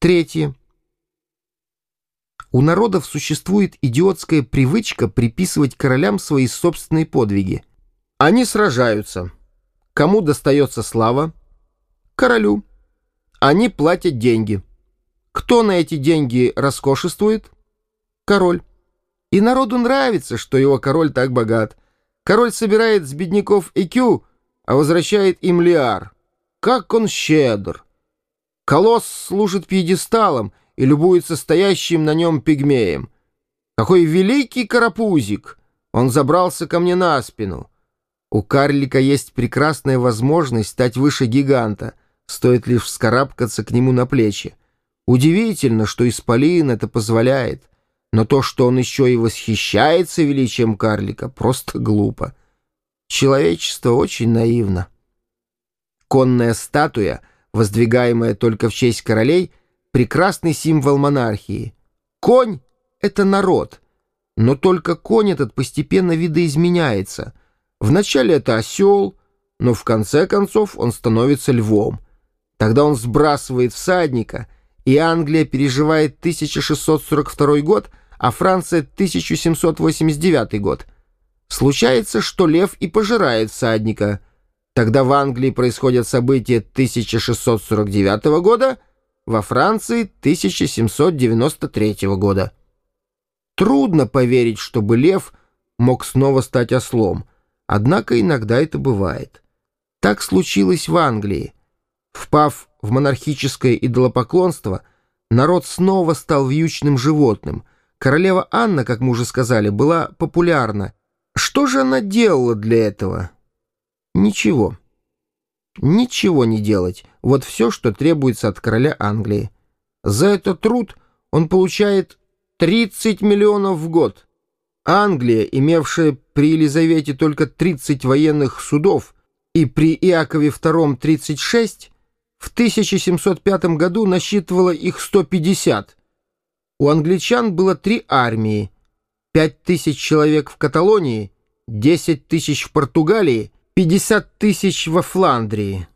Третье. У народов существует идиотская привычка приписывать королям свои собственные подвиги. Они сражаются. Кому достается слава? Королю. Они платят деньги. Кто на эти деньги роскошествует? Король. И народу нравится, что его король так богат. Король собирает с бедняков икю, а возвращает им лиар. Как он щедр! Колосс служит пьедесталом и любуется стоящим на нем пигмеем. Какой великий карапузик! Он забрался ко мне на спину. У карлика есть прекрасная возможность стать выше гиганта, стоит лишь вскарабкаться к нему на плечи. Удивительно, что Исполин это позволяет, но то, что он еще и восхищается величием карлика, просто глупо. Человечество очень наивно. Конная статуя, воздвигаемая только в честь королей, прекрасный символ монархии. Конь — это народ, но только конь этот постепенно видоизменяется. Вначале это осел, но в конце концов он становится львом. Тогда он сбрасывает всадника, и Англия переживает 1642 год, а Франция — 1789 год. Случается, что лев и пожирает всадника — Тогда в Англии происходят события 1649 года, во Франции 1793 года. Трудно поверить, чтобы лев мог снова стать ослом, однако иногда это бывает. Так случилось в Англии. Впав в монархическое идолопоклонство, народ снова стал вьючным животным. Королева Анна, как мы уже сказали, была популярна. Что же она делала для этого? Ничего. Ничего не делать. Вот все, что требуется от короля Англии. За этот труд он получает 30 миллионов в год. Англия, имевшая при Елизавете только 30 военных судов и при Иакове II 36, в 1705 году насчитывала их 150. У англичан было три армии, 5 тысяч человек в Каталонии, 10 тысяч в Португалии 50 тысяч во Фландрии.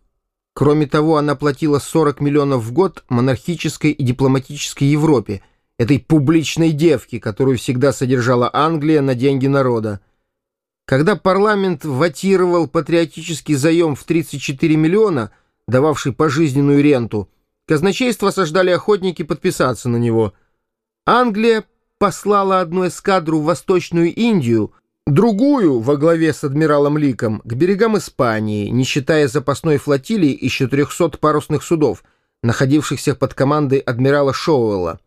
Кроме того, она платила 40 миллионов в год монархической и дипломатической Европе, этой публичной девке, которую всегда содержала Англия на деньги народа. Когда парламент ватировал патриотический заем в 34 миллиона, дававший пожизненную ренту, казначейство осаждали охотники подписаться на него. Англия послала одну эскадру в Восточную Индию, Другую, во главе с адмиралом Ликом, к берегам Испании, не считая запасной флотилии из 400 парусных судов, находившихся под командой адмирала Шоуэлла.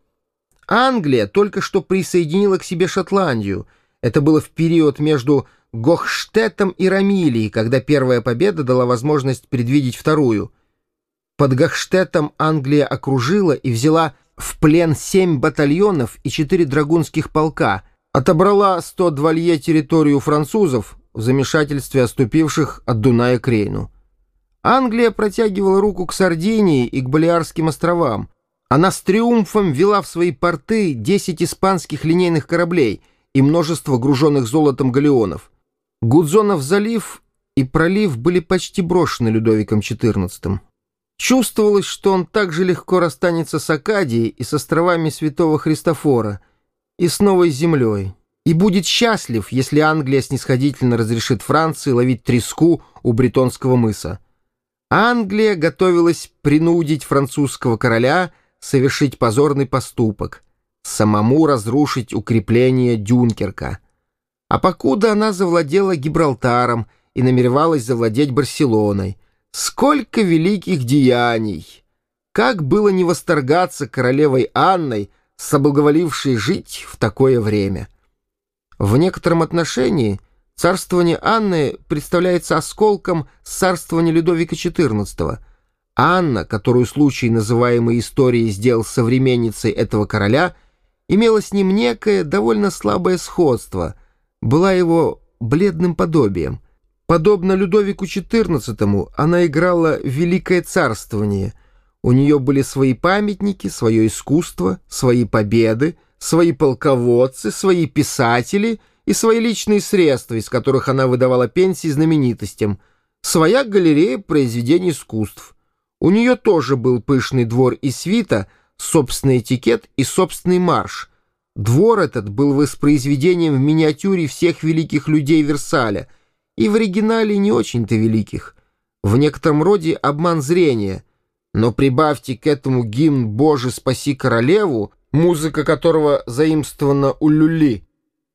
Англия только что присоединила к себе Шотландию. Это было в период между Гохштетом и Рамилией, когда первая победа дала возможность предвидеть вторую. Под Гохштетом Англия окружила и взяла в плен семь батальонов и четыре драгунских полка — отобрала 102 лье территорию французов в замешательстве оступивших от Дуная к Рейну. Англия протягивала руку к Сардинии и к Балиарским островам. Она с триумфом вела в свои порты 10 испанских линейных кораблей и множество груженных золотом галеонов. Гудзонов залив и пролив были почти брошены Людовиком XIV. Чувствовалось, что он так же легко расстанется с Акадией и с островами Святого Христофора — и с новой землей, и будет счастлив, если Англия снисходительно разрешит Франции ловить треску у Бретонского мыса. Англия готовилась принудить французского короля совершить позорный поступок, самому разрушить укрепление Дюнкерка. А покуда она завладела Гибралтаром и намеревалась завладеть Барселоной, сколько великих деяний! Как было не восторгаться королевой Анной, соблаговоливший жить в такое время. В некотором отношении царствование Анны представляется осколком царствования Людовика XIV. Анна, которую случай, называемый историей, сделал современницей этого короля, имела с ним некое довольно слабое сходство, была его бледным подобием. Подобно Людовику XIV, она играла «Великое царствование», у нее были свои памятники, свое искусство, свои победы, свои полководцы, свои писатели и свои личные средства, из которых она выдавала пенсии знаменитостям, своя галерея произведений искусств. У нее тоже был пышный двор и свита, собственный этикет и собственный марш. Двор этот был воспроизведением в миниатюре всех великих людей Версаля, и в оригинале не очень-то великих. В некотором роде обман зрения. Но прибавьте к этому гимн «Боже, спаси королеву», музыка которого заимствована у Люли,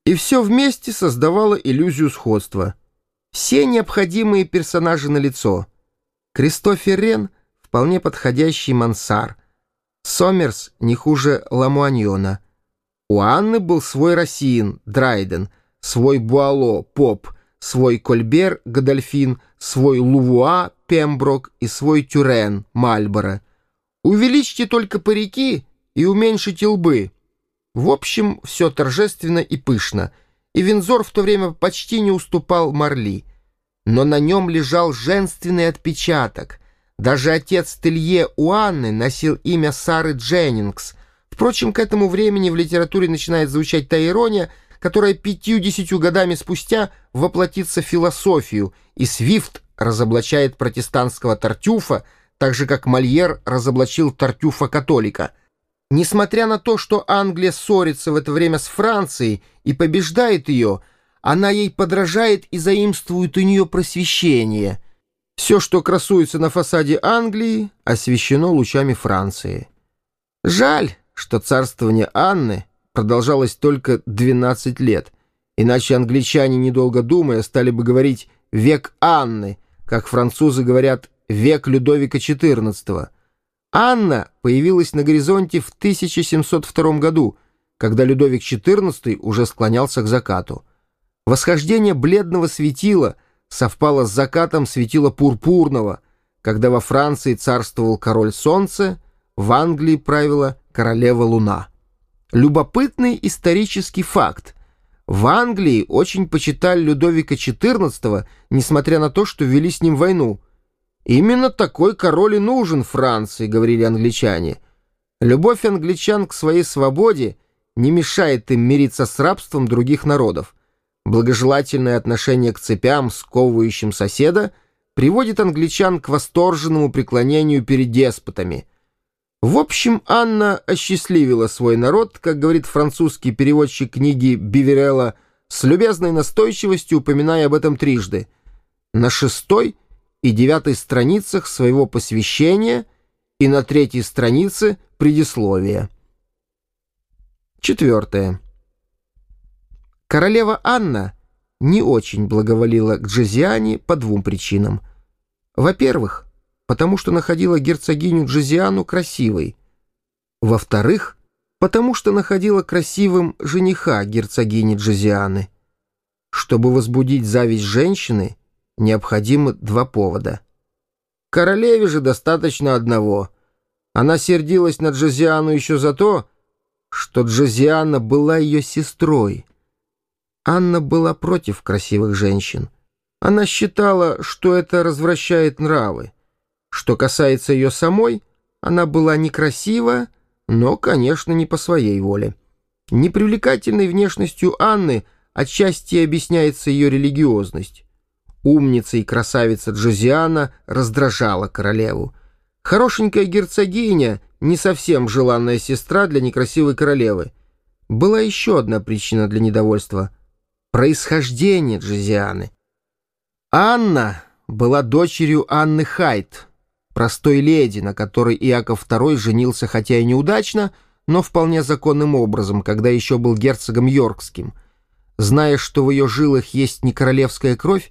и все вместе создавало иллюзию сходства. Все необходимые персонажи на лицо. Кристофер Рен — вполне подходящий мансар. Сомерс не хуже Ламуаньона. У Анны был свой Рассиин, Драйден, свой Буало, Поп, свой Кольбер, Годольфин, свой Лувуа, Пемброк и свой Тюрен, Мальборо. Увеличьте только парики и уменьшите лбы. В общем, все торжественно и пышно, и Винзор в то время почти не уступал Марли. Но на нем лежал женственный отпечаток, даже отец Телье у Анны носил имя Сары Дженнингс. Впрочем, к этому времени в литературе начинает звучать та ирония, которая пятью-десятью годами спустя воплотится в философию, и Свифт разоблачает протестантского Тартюфа, так же, как Мольер разоблачил Тартюфа-католика. Несмотря на то, что Англия ссорится в это время с Францией и побеждает ее, она ей подражает и заимствует у нее просвещение — все, что красуется на фасаде Англии, освещено лучами Франции. Жаль, что царствование Анны продолжалось только 12 лет, иначе англичане, недолго думая, стали бы говорить «век Анны», как французы говорят «век Людовика XIV». Анна появилась на горизонте в 1702 году, когда Людовик XIV уже склонялся к закату. Восхождение бледного светила — совпало с закатом светила пурпурного, когда во Франции царствовал король солнца, в Англии правила королева луна. Любопытный исторический факт. В Англии очень почитали Людовика XIV, несмотря на то, что вели с ним войну. «Именно такой король и нужен Франции», — говорили англичане. Любовь англичан к своей свободе не мешает им мириться с рабством других народов. Благожелательное отношение к цепям, сковывающим соседа, приводит англичан к восторженному преклонению перед деспотами. В общем, Анна осчастливила свой народ, как говорит французский переводчик книги Биверелла, с любезной настойчивостью упоминая об этом трижды. На шестой и девятой страницах своего посвящения и на третьей странице предисловия. Четвертое. Королева Анна не очень благоволила к Джозиане по двум причинам. Во-первых, потому что находила герцогиню Джозиану красивой. Во-вторых, потому что находила красивым жениха герцогини Джозианы. Чтобы возбудить зависть женщины, необходимы два повода. Королеве же достаточно одного. Она сердилась на Джозиану еще за то, что Джозиана была ее сестрой — Анна была против красивых женщин. Она считала, что это развращает нравы. Что касается ее самой, она была некрасива, но, конечно, не по своей воле. Непривлекательной внешностью Анны отчасти объясняется ее религиозность. Умница и красавица Джозиана раздражала королеву. Хорошенькая герцогиня — не совсем желанная сестра для некрасивой королевы. Была еще одна причина для недовольства — происхождение Джозианы. Анна была дочерью Анны Хайт, простой леди, на которой Иаков II женился хотя и неудачно, но вполне законным образом, когда еще был герцогом Йоркским. Зная, что в ее жилах есть не королевская кровь,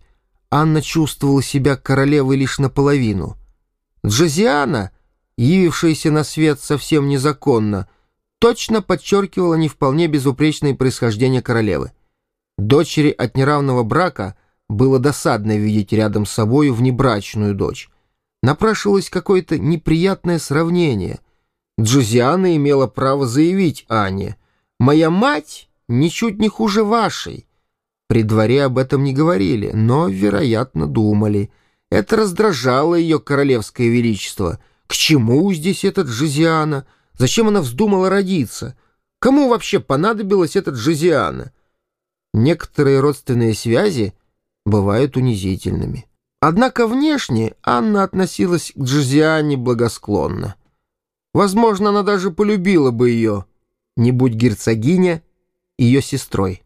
Анна чувствовала себя королевой лишь наполовину. Джозиана, явившаяся на свет совсем незаконно, точно подчеркивала не вполне безупречное происхождение королевы. Дочери от неравного брака было досадно видеть рядом с собою внебрачную дочь. Напрашивалось какое-то неприятное сравнение. Джузиана имела право заявить Ане, «Моя мать ничуть не хуже вашей». При дворе об этом не говорили, но, вероятно, думали. Это раздражало ее королевское величество. К чему здесь этот Джузиана? Зачем она вздумала родиться? Кому вообще понадобилась эта Джузиана? Некоторые родственные связи бывают унизительными. Однако внешне Анна относилась к Джозиане благосклонно. Возможно, она даже полюбила бы ее, не будь герцогиня ее сестрой.